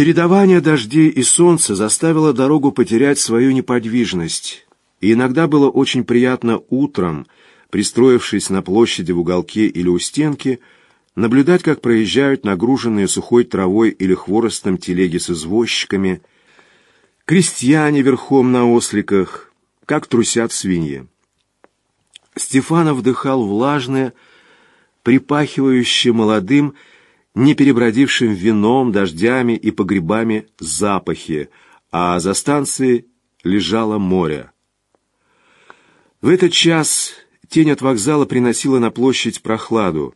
Чередование дождей и солнца заставило дорогу потерять свою неподвижность, и иногда было очень приятно утром, пристроившись на площади в уголке или у стенки, наблюдать, как проезжают нагруженные сухой травой или хворостом телеги с извозчиками, крестьяне верхом на осликах, как трусят свиньи. Стефанов вдыхал влажное, припахивающее молодым, не перебродившим вином, дождями и погребами запахи, а за станцией лежало море. В этот час тень от вокзала приносила на площадь прохладу.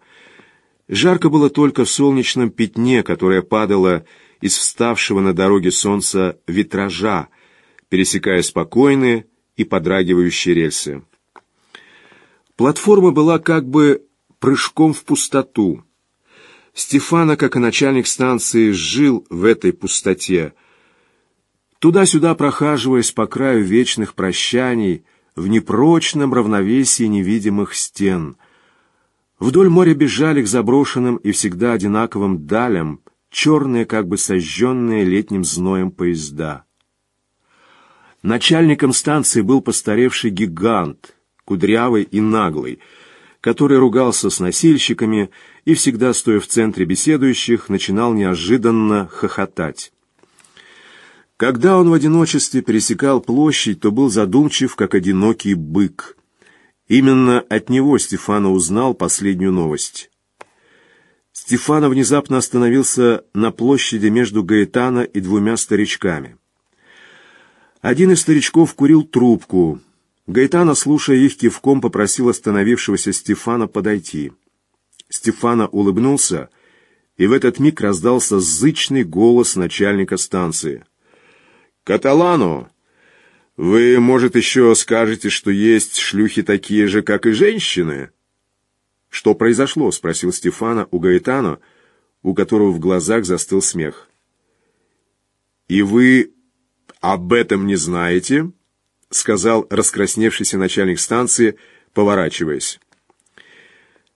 Жарко было только в солнечном пятне, которое падало из вставшего на дороге солнца витража, пересекая спокойные и подрагивающие рельсы. Платформа была как бы прыжком в пустоту. Стефана, как и начальник станции, жил в этой пустоте, туда-сюда прохаживаясь по краю вечных прощаний, в непрочном равновесии невидимых стен. Вдоль моря бежали к заброшенным и всегда одинаковым далям черные, как бы сожженные летним зноем поезда. Начальником станции был постаревший гигант, кудрявый и наглый, который ругался с носильщиками и, всегда стоя в центре беседующих, начинал неожиданно хохотать. Когда он в одиночестве пересекал площадь, то был задумчив, как одинокий бык. Именно от него Стефана узнал последнюю новость. Стефана внезапно остановился на площади между Гаэтана и двумя старичками. Один из старичков курил трубку — Гайтана, слушая их кивком, попросил остановившегося Стефана подойти. Стефана улыбнулся, и в этот миг раздался зычный голос начальника станции. «Каталану, вы, может, еще скажете, что есть шлюхи такие же, как и женщины?» «Что произошло?» — спросил Стефана у Гаэтана, у которого в глазах застыл смех. «И вы об этом не знаете?» — сказал раскрасневшийся начальник станции, поворачиваясь.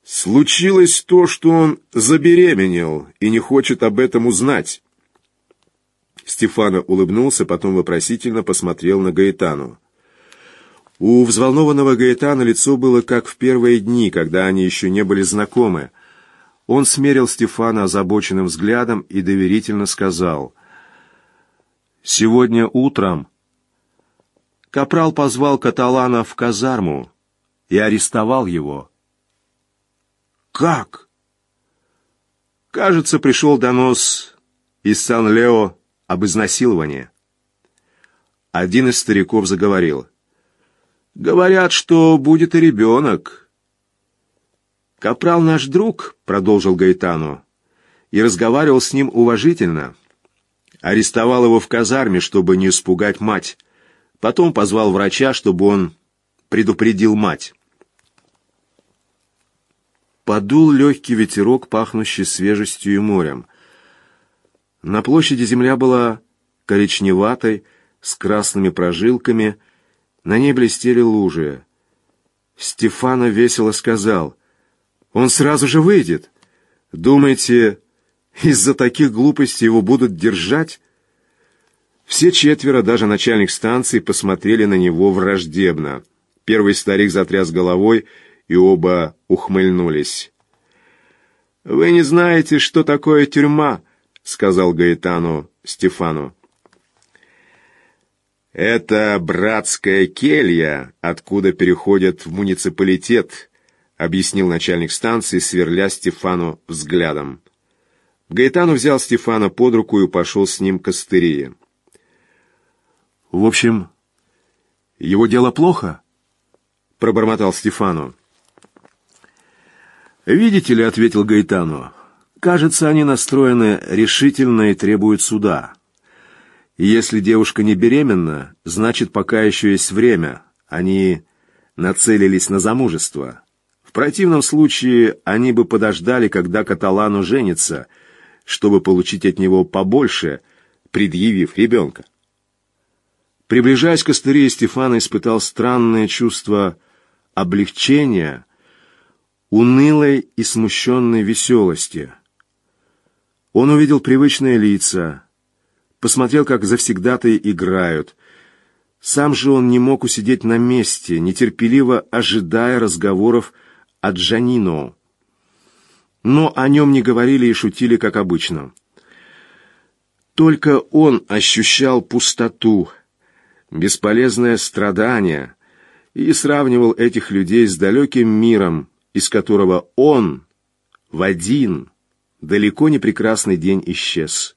«Случилось то, что он забеременел и не хочет об этом узнать». Стефано улыбнулся, потом вопросительно посмотрел на Гаэтану. У взволнованного Гаэтана лицо было как в первые дни, когда они еще не были знакомы. Он смерил Стефана озабоченным взглядом и доверительно сказал, «Сегодня утром Капрал позвал Каталана в казарму и арестовал его. «Как?» «Кажется, пришел донос из Сан-Лео об изнасиловании». Один из стариков заговорил. «Говорят, что будет и ребенок». «Капрал наш друг», — продолжил Гайтану, и разговаривал с ним уважительно. Арестовал его в казарме, чтобы не испугать мать. Потом позвал врача, чтобы он предупредил мать. Подул легкий ветерок, пахнущий свежестью и морем. На площади земля была коричневатой, с красными прожилками, на ней блестели лужи. Стефана весело сказал, «Он сразу же выйдет. Думаете, из-за таких глупостей его будут держать?» Все четверо, даже начальник станции, посмотрели на него враждебно. Первый старик затряс головой, и оба ухмыльнулись. «Вы не знаете, что такое тюрьма», — сказал Гаэтану Стефану. «Это братская келья, откуда переходят в муниципалитет», — объяснил начальник станции, сверля Стефану взглядом. Гаэтану взял Стефана под руку и пошел с ним к Астерии. В общем, его дело плохо, пробормотал Стефану. Видите ли, ответил Гайтану, кажется, они настроены решительно и требуют суда. Если девушка не беременна, значит, пока еще есть время. Они нацелились на замужество. В противном случае они бы подождали, когда Каталану женится, чтобы получить от него побольше, предъявив ребенка. Приближаясь к Астерии, Стефана испытал странное чувство облегчения, унылой и смущенной веселости. Он увидел привычные лица, посмотрел, как завсегдатые играют. Сам же он не мог усидеть на месте, нетерпеливо ожидая разговоров от Джанино. Но о нем не говорили и шутили, как обычно. Только он ощущал пустоту, бесполезное страдание и сравнивал этих людей с далеким миром, из которого он в один далеко не прекрасный день исчез.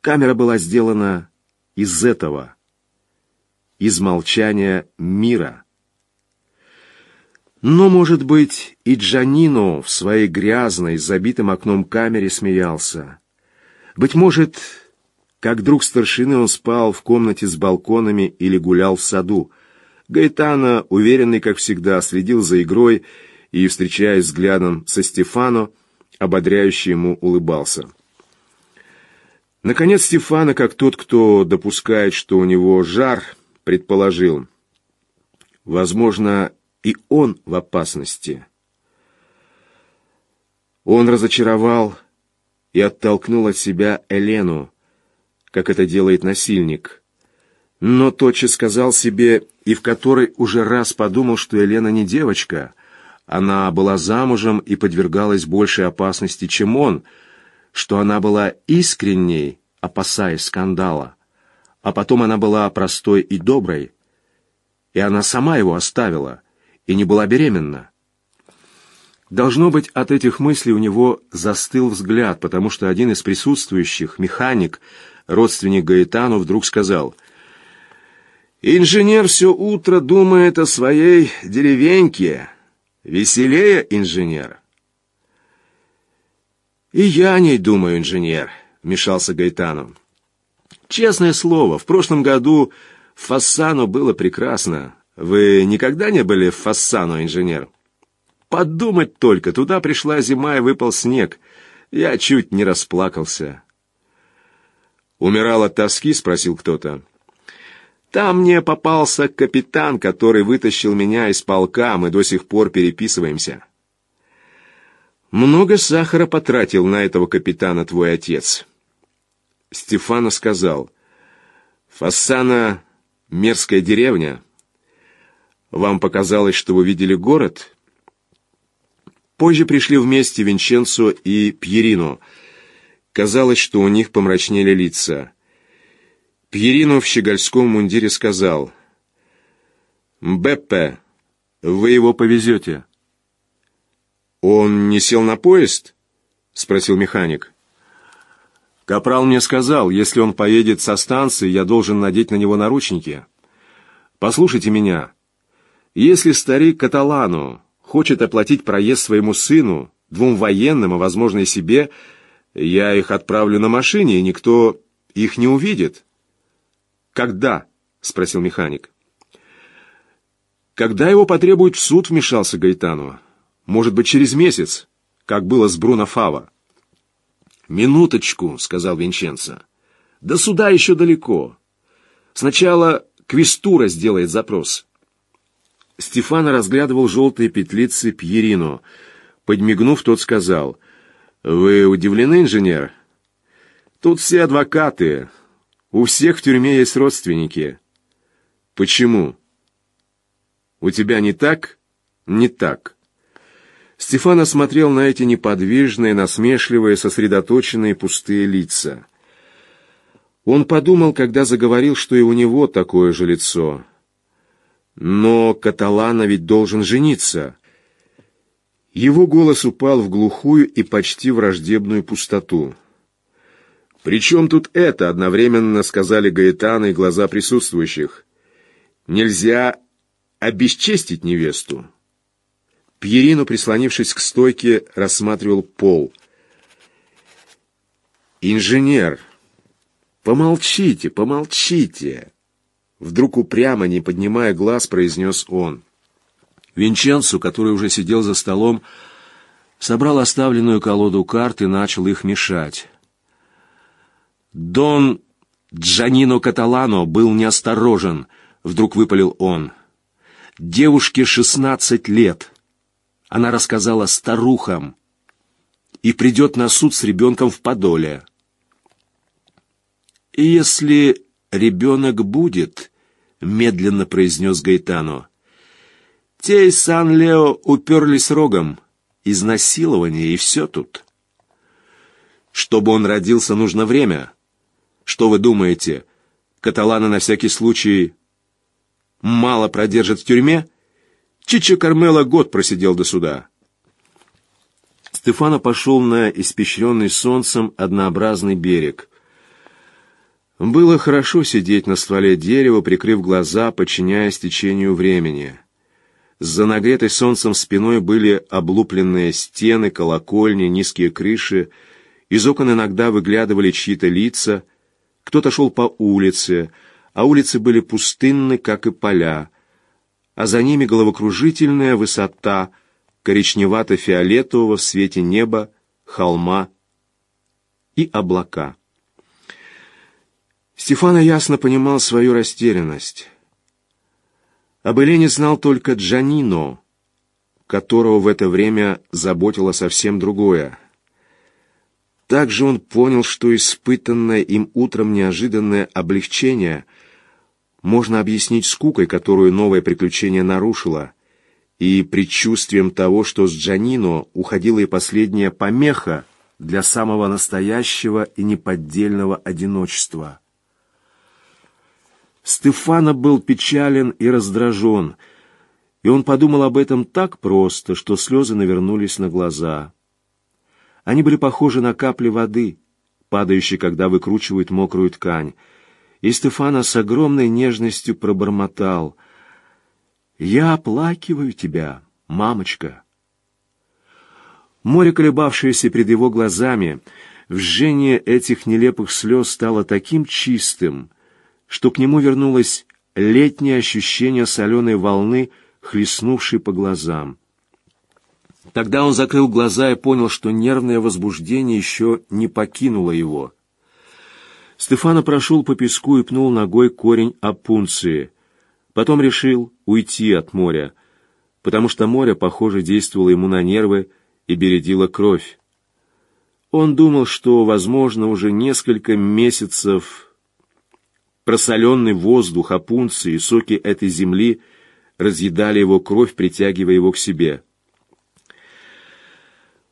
Камера была сделана из этого, из молчания мира. Но, может быть, и Джанино в своей грязной, забитым окном камере смеялся. Быть может, как друг старшины он спал в комнате с балконами или гулял в саду. Гаэтано, уверенный, как всегда, следил за игрой и, встречаясь взглядом со Стефано, ободряюще ему улыбался. Наконец Стефано, как тот, кто допускает, что у него жар, предположил. Возможно, и он в опасности. Он разочаровал и оттолкнул от себя Элену, как это делает насильник. Но тотчас сказал себе, и в который уже раз подумал, что Елена не девочка. Она была замужем и подвергалась большей опасности, чем он, что она была искренней, опасаясь скандала. А потом она была простой и доброй, и она сама его оставила, и не была беременна. Должно быть, от этих мыслей у него застыл взгляд, потому что один из присутствующих, механик, родственник Гаэтану, вдруг сказал, «Инженер все утро думает о своей деревеньке. Веселее инженер». «И я о ней думаю, инженер», — вмешался Гаэтану. «Честное слово, в прошлом году в Фассано было прекрасно. Вы никогда не были в Фассано, инженер?» «Подумать только, туда пришла зима и выпал снег. Я чуть не расплакался». «Умирал от тоски?» — спросил кто-то. «Там мне попался капитан, который вытащил меня из полка, мы до сих пор переписываемся». «Много сахара потратил на этого капитана твой отец». Стефано сказал, «Фассана — мерзкая деревня. Вам показалось, что вы видели город?» Позже пришли вместе Винченцо и Пьерино — Казалось, что у них помрачнели лица. Пьерино в щегольском мундире сказал, «Беппе, вы его повезете». «Он не сел на поезд?» — спросил механик. «Капрал мне сказал, если он поедет со станции, я должен надеть на него наручники. Послушайте меня. Если старик Каталану хочет оплатить проезд своему сыну, двум военным, а, возможно, и себе, — я их отправлю на машине, и никто их не увидит. Когда? спросил механик. Когда его потребуют в суд, вмешался Гайтану. Может быть, через месяц, как было с Бруно Фава. «Минуточку», — сказал Винченцо. «До суда еще далеко. Сначала Квестура сделает запрос». Стефано разглядывал желтые петлицы Пьерино. Подмигнув, тот сказал, «Вы удивлены, инженер? Тут все адвокаты. У всех в тюрьме есть родственники». «Почему?» «У тебя не так?» «Не так». Стефан осмотрел на эти неподвижные, насмешливые, сосредоточенные пустые лица. Он подумал, когда заговорил, что и у него такое же лицо. Но Каталана ведь должен жениться. Его голос упал в глухую и почти враждебную пустоту. «При чем тут это?» — одновременно сказали Гаэтана и глаза присутствующих. «Нельзя обесчестить невесту». Пьерину, прислонившись к стойке, рассматривал пол. «Инженер, помолчите, помолчите!» Вдруг упрямо, не поднимая глаз, произнес он. Винченцо, который уже сидел за столом, собрал оставленную колоду карт и начал их мешать. «Дон Джанино Каталано был неосторожен», — вдруг выпалил он. «Девушке шестнадцать лет. Она рассказала старухам и придет на суд с ребенком в Подоле». «Если ребенок будет», — медленно произнес Гайтано, — «те из Сан-Лео уперлись рогом, изнасилование и все тут». «Чтобы он родился, нужно время. Что вы думаете, каталана на всякий случай мало продержат в тюрьме?» Чичо Кармела год просидел до суда. Стефано пошел на испещренный солнцем однообразный берег. Было хорошо сидеть на стволе дерева, прикрыв глаза, подчиняясь течению времени. За нагретой солнцем спиной были облупленные стены, колокольни, низкие крыши. Из окон иногда выглядывали чьи-то лица. Кто-то шел по улице, а улицы были пустынны, как и поля. А за ними головокружительная высота — коричневато-фиолетового в свете неба, холма и облака. Стефана ясно понимал свою растерянность. Об Элене знал только Джанино, которого в это время заботило совсем другое. Также он понял, что испытанное им утром неожиданное облегчение можно объяснить скукой, которую новое приключение нарушило, и предчувствием того, что с Джанино уходила и последняя помеха для самого настоящего и неподдельного одиночества. Стефана был печален и раздражен, и он подумал об этом так просто, что слезы навернулись на глаза. Они были похожи на капли воды, падающие, когда выкручивают мокрую ткань, и Стефана с огромной нежностью пробормотал — я оплакиваю тебя, мамочка. Море, колебавшееся перед его глазами, в жжение этих нелепых слез стало таким чистым, что к нему вернулось летнее ощущение соленой волны, хлестнувшей по глазам. Тогда он закрыл глаза и понял, что нервное возбуждение еще не покинуло его. Стефано прошел по песку и пнул ногой корень опунции — Потом решил уйти от моря, потому что море, похоже, действовало ему на нервы и бередило кровь. Он думал, что, возможно, уже несколько месяцев просоленный воздух, опунции и соки этой земли разъедали его кровь, притягивая его к себе.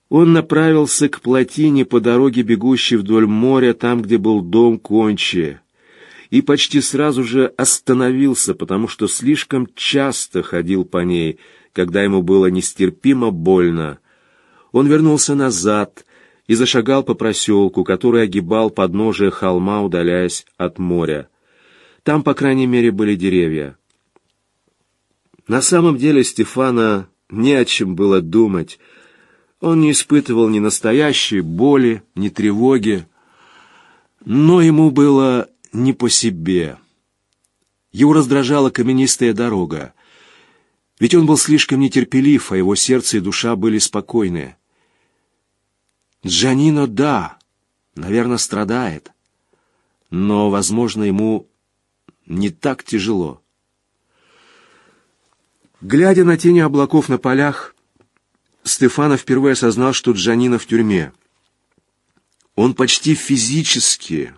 Он направился к плотине по дороге, бегущей вдоль моря, там, где был дом Кончи, и почти сразу же остановился, потому что слишком часто ходил по ней, когда ему было нестерпимо больно. Он вернулся назад и зашагал по проселку, который огибал подножие холма, удаляясь от моря. Там, по крайней мере, были деревья. На самом деле Стефана не о чем было думать. Он не испытывал ни настоящей боли, ни тревоги, но ему было не по себе. Его раздражала каменистая дорога. Ведь он был слишком нетерпелив, а его сердце и душа были спокойны. Джанино, да, наверное, страдает. Но, возможно, ему не так тяжело. Глядя на тени облаков на полях, Стефана впервые осознал, что Джанина в тюрьме. Он почти физически,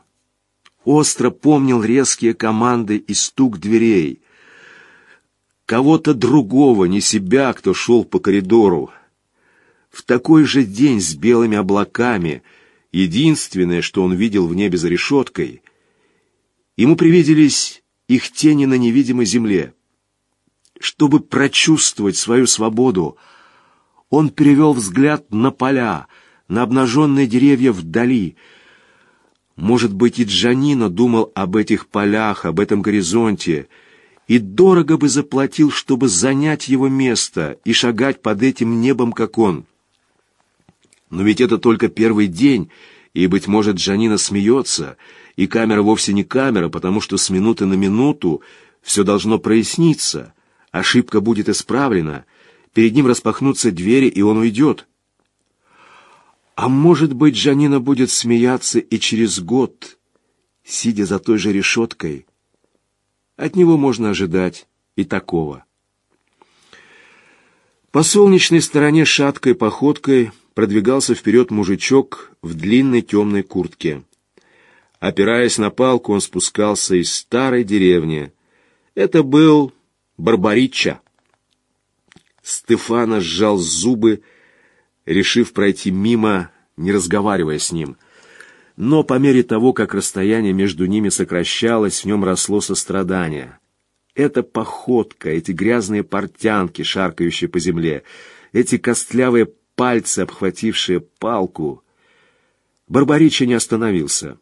остро помнил резкие команды и стук дверей. Кого-то другого, не себя, кто шел по коридору. В такой же день с белыми облаками, единственное, что он видел в небе за решеткой, ему привиделись их тени на невидимой земле. Чтобы прочувствовать свою свободу, он перевел взгляд на поля, на обнаженные деревья вдали — может быть, и Джанино думал об этих полях, об этом горизонте, и дорого бы заплатил, чтобы занять его место и шагать под этим небом, как он. Но ведь это только первый день, и, быть может, Джанина смеется, и камера вовсе не камера, потому что с минуты на минуту все должно проясниться, ошибка будет исправлена, перед ним распахнутся двери, и он уйдет. А может быть, Джанина будет смеяться и через год, сидя за той же решеткой. От него можно ожидать и такого. По солнечной стороне шаткой походкой продвигался вперед мужичок в длинной темной куртке. Опираясь на палку, он спускался из старой деревни. Это был Барбарича. Стефана сжал зубы, решив пройти мимо, не разговаривая с ним. Но по мере того, как расстояние между ними сокращалось, в нем росло сострадание. Эта походка, эти грязные портянки, шаркающие по земле, эти костлявые пальцы, обхватившие палку. Барбарича не остановился.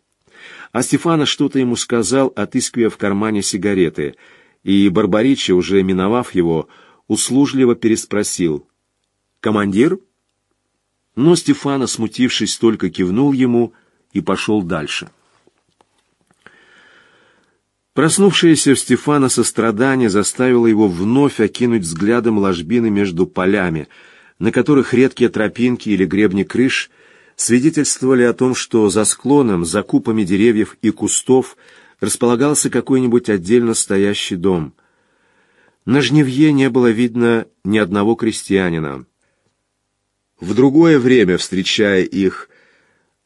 А Стефана что-то ему сказал, отыскивая в кармане сигареты, и Барбарича, уже миновав его, услужливо переспросил. «Командир?» Но Стефана, смутившись, только кивнул ему и пошел дальше. Проснувшееся в Стефана сострадание заставило его вновь окинуть взглядом ложбины между полями, на которых редкие тропинки или гребни крыш свидетельствовали о том, что за склоном, за купами деревьев и кустов располагался какой-нибудь отдельно стоящий дом. На жневье не было видно ни одного крестьянина. В другое время, встречая их,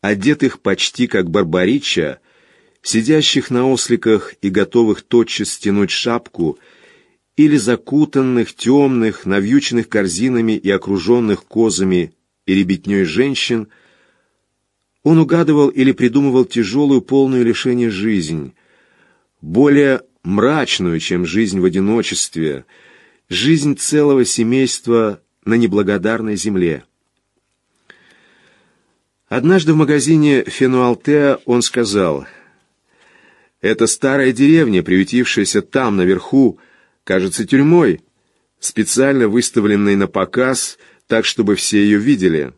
одетых почти как барбарича, сидящих на осликах и готовых тотчас стянуть шапку, или закутанных, темных, навьюченных корзинами и окруженных козами и ребятней женщин, он угадывал или придумывал тяжелую, полную лишение жизнь, более мрачную, чем жизнь в одиночестве, жизнь целого семейства на неблагодарной земле. Однажды в магазине Фенуалтеа он сказал, «Это старая деревня, приютившаяся там, наверху, кажется тюрьмой, специально выставленной на показ, так, чтобы все ее видели.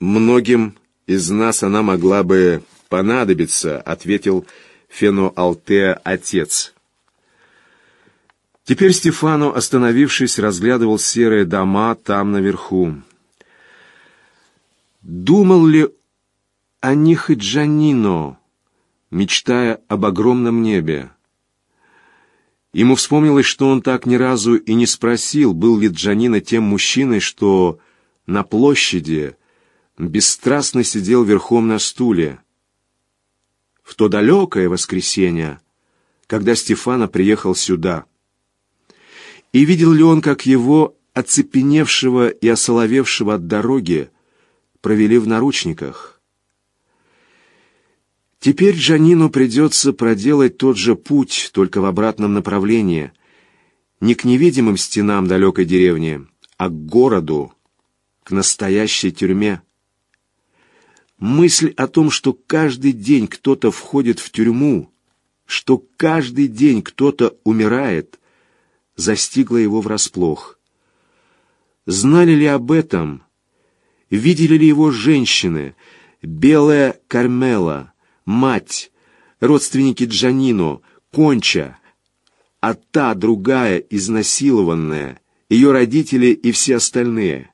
Многим из нас она могла бы понадобиться», — ответил Фенуалтеа отец. Теперь Стефано, остановившись, разглядывал серые дома там наверху. Думал ли о них и Джанино, мечтая об огромном небе? Ему вспомнилось, что он так ни разу и не спросил, был ли Джанино тем мужчиной, что на площади бесстрастно сидел верхом на стуле. В то далекое воскресенье, когда Стефана приехал сюда. И видел ли он, как его, оцепеневшего и осоловевшего от дороги, провели в наручниках. Теперь Джанину придется проделать тот же путь, только в обратном направлении. Не к невидимым стенам далекой деревни, а к городу, к настоящей тюрьме. Мысль о том, что каждый день кто-то входит в тюрьму, что каждый день кто-то умирает, застигла его врасплох. Знали ли об этом Видели ли его женщины, белая Кармела, мать, родственники Джанино, Конча, а та другая, изнасилованная, ее родители и все остальные?